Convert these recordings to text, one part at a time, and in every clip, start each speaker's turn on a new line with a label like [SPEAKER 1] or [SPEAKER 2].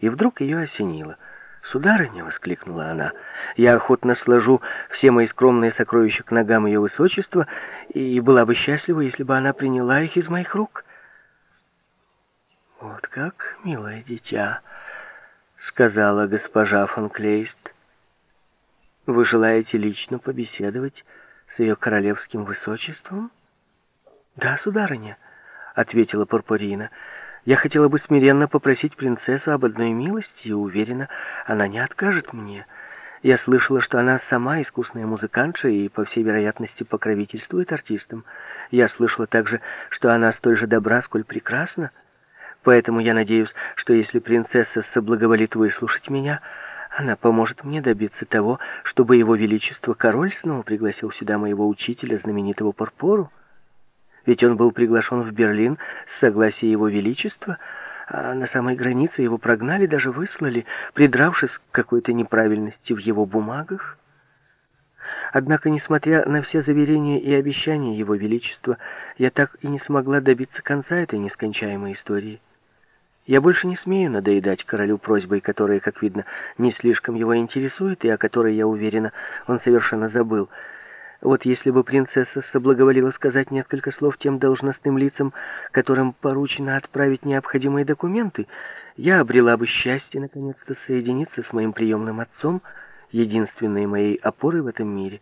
[SPEAKER 1] И вдруг ее осенило. «Сударыня!» — воскликнула она. «Я охотно сложу все мои скромные сокровища к ногам ее высочества и была бы счастлива, если бы она приняла их из моих рук». «Вот как, милое дитя!» — сказала госпожа фон Клейст. «Вы желаете лично побеседовать с ее королевским высочеством?» «Да, сударыня», — ответила Пурпурина. «Я хотела бы смиренно попросить принцессу об одной милости, и уверена, она не откажет мне. Я слышала, что она сама искусная музыкантша и, по всей вероятности, покровительствует артистам. Я слышала также, что она столь же добра, сколь прекрасна». Поэтому я надеюсь, что если принцесса соблаговолит выслушать меня, она поможет мне добиться того, чтобы его величество король снова пригласил сюда моего учителя, знаменитого Порпору. Ведь он был приглашен в Берлин с согласия его величества, а на самой границе его прогнали, даже выслали, придравшись к какой-то неправильности в его бумагах. Однако, несмотря на все заверения и обещания его величества, я так и не смогла добиться конца этой нескончаемой истории. Я больше не смею надоедать королю просьбой, которая, как видно, не слишком его интересует, и о которой, я уверена, он совершенно забыл. Вот если бы принцесса соблаговолила сказать несколько слов тем должностным лицам, которым поручено отправить необходимые документы, я обрела бы счастье, наконец-то, соединиться с моим приемным отцом, единственной моей опорой в этом мире.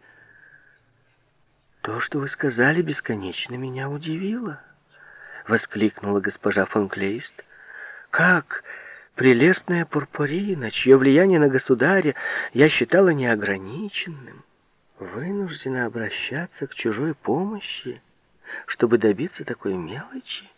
[SPEAKER 1] «То, что вы сказали, бесконечно меня удивило», — воскликнула госпожа фон Клейст, — как прелестная пурпурина, чье влияние на государя я считала неограниченным, вынуждена обращаться к чужой помощи, чтобы добиться такой мелочи?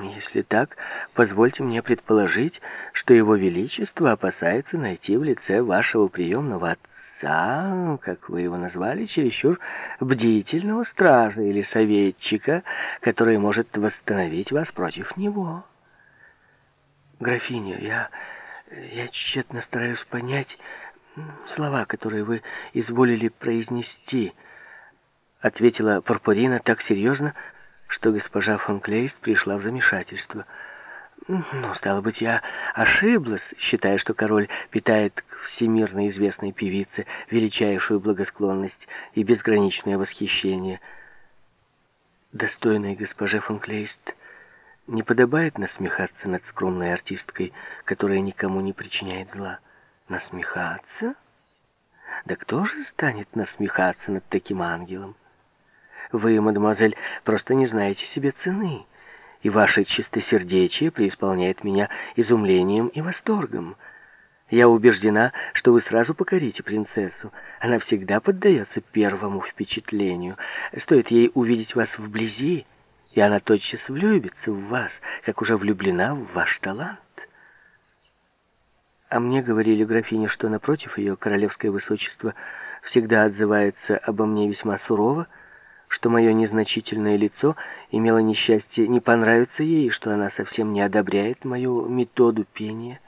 [SPEAKER 1] Если так, позвольте мне предположить, что его величество опасается найти в лице вашего приемного отца, как вы его назвали, чересчур бдительного стража или советчика, который может восстановить вас против него. «Графиня, я... я тщетно стараюсь понять слова, которые вы изволили произнести», — ответила Пурпурина так серьезно, что госпожа фон Клейст пришла в замешательство. «Ну, стало быть, я ошиблась, считая, что король питает к всемирно известной певице величайшую благосклонность и безграничное восхищение». Достойной госпоже фон Клейст не подобает насмехаться над скромной артисткой, которая никому не причиняет зла. Насмехаться? Да кто же станет насмехаться над таким ангелом? Вы, мадемуазель, просто не знаете себе цены, и ваше чистосердечие преисполняет меня изумлением и восторгом. Я убеждена, что вы сразу покорите принцессу. Она всегда поддается первому впечатлению. Стоит ей увидеть вас вблизи, и она тотчас влюбится в вас, как уже влюблена в ваш талант. А мне говорили графиня, что напротив ее королевское высочество всегда отзывается обо мне весьма сурово, что мое незначительное лицо имело несчастье не понравиться ей, что она совсем не одобряет мою методу пения.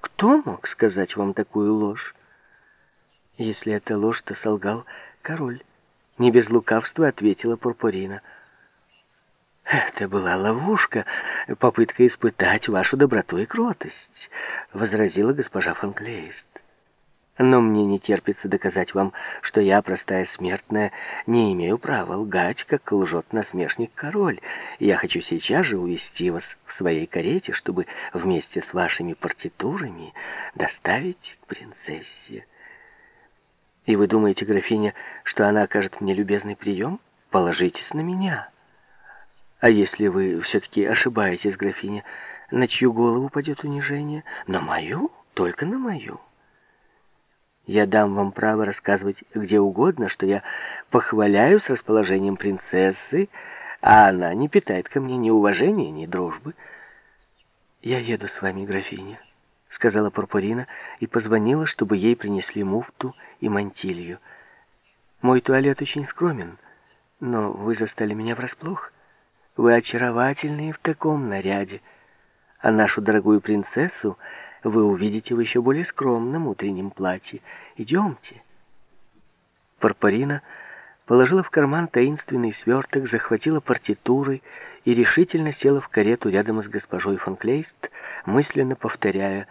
[SPEAKER 1] Кто мог сказать вам такую ложь? Если это ложь, то солгал король. Не без лукавства ответила Пурпурина — «Это была ловушка, попытка испытать вашу доброту и кротость», — возразила госпожа фон Клейст. «Но мне не терпится доказать вам, что я, простая смертная, не имею права лгать, как лжет насмешник король. Я хочу сейчас же увести вас в своей карете, чтобы вместе с вашими партитурами доставить принцессе. И вы думаете, графиня, что она окажет мне любезный прием? Положитесь на меня». А если вы все-таки ошибаетесь, графиня, на чью голову падет унижение? На мою? Только на мою. Я дам вам право рассказывать где угодно, что я похваляю с расположением принцессы, а она не питает ко мне ни уважения, ни дружбы. «Я еду с вами, графиня», — сказала Пурпурина и позвонила, чтобы ей принесли муфту и мантилью. «Мой туалет очень скромен, но вы застали меня врасплох». Вы очаровательны в таком наряде, а нашу дорогую принцессу вы увидите в еще более скромном утреннем платье. Идемте. Парпарина положила в карман таинственный сверток, захватила партитуры и решительно села в карету рядом с госпожой фон Клейст, мысленно повторяя